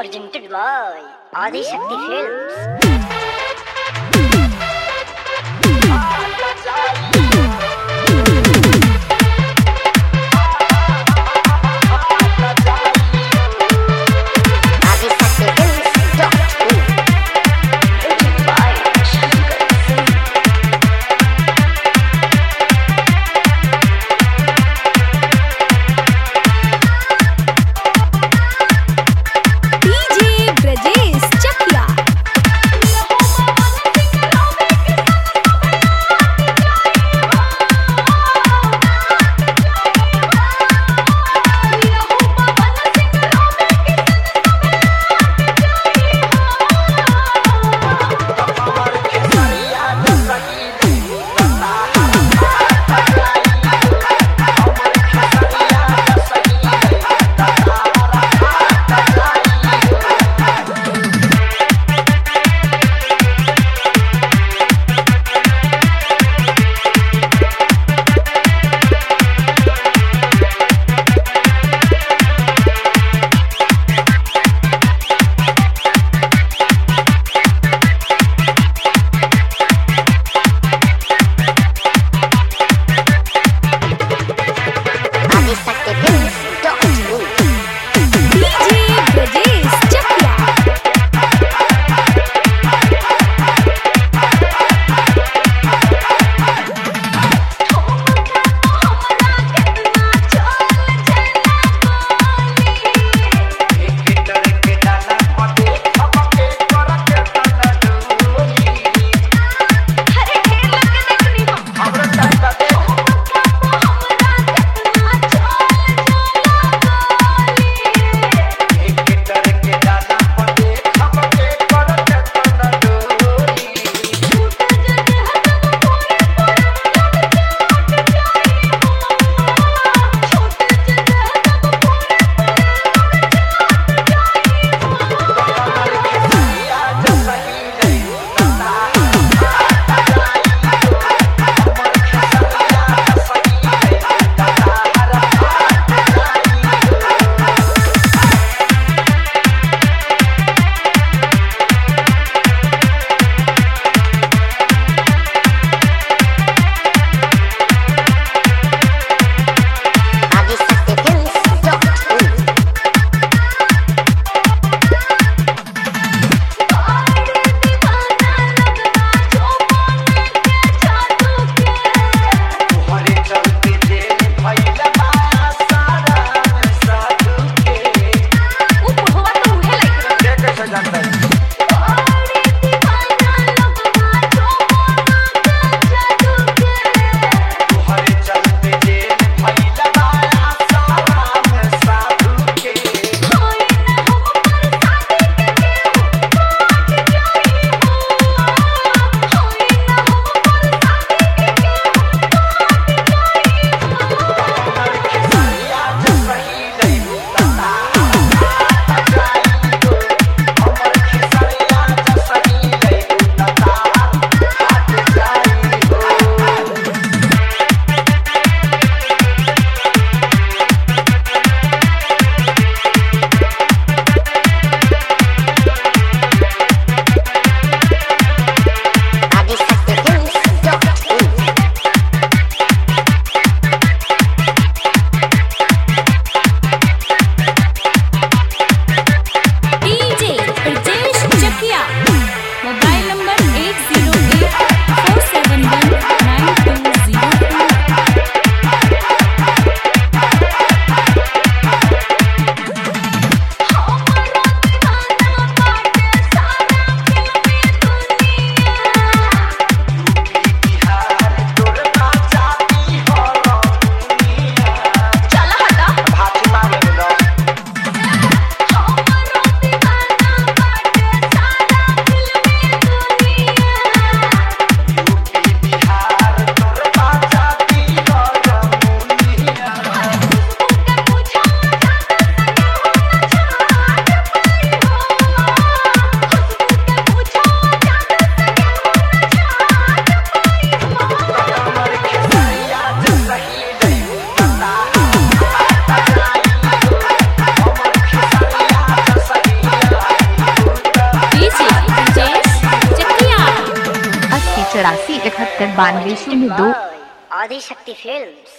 presented by Adi Shakti Films. चौरासी इकहत्तर बानवे शून्य दो। आदि शक्ति फिल्म्स।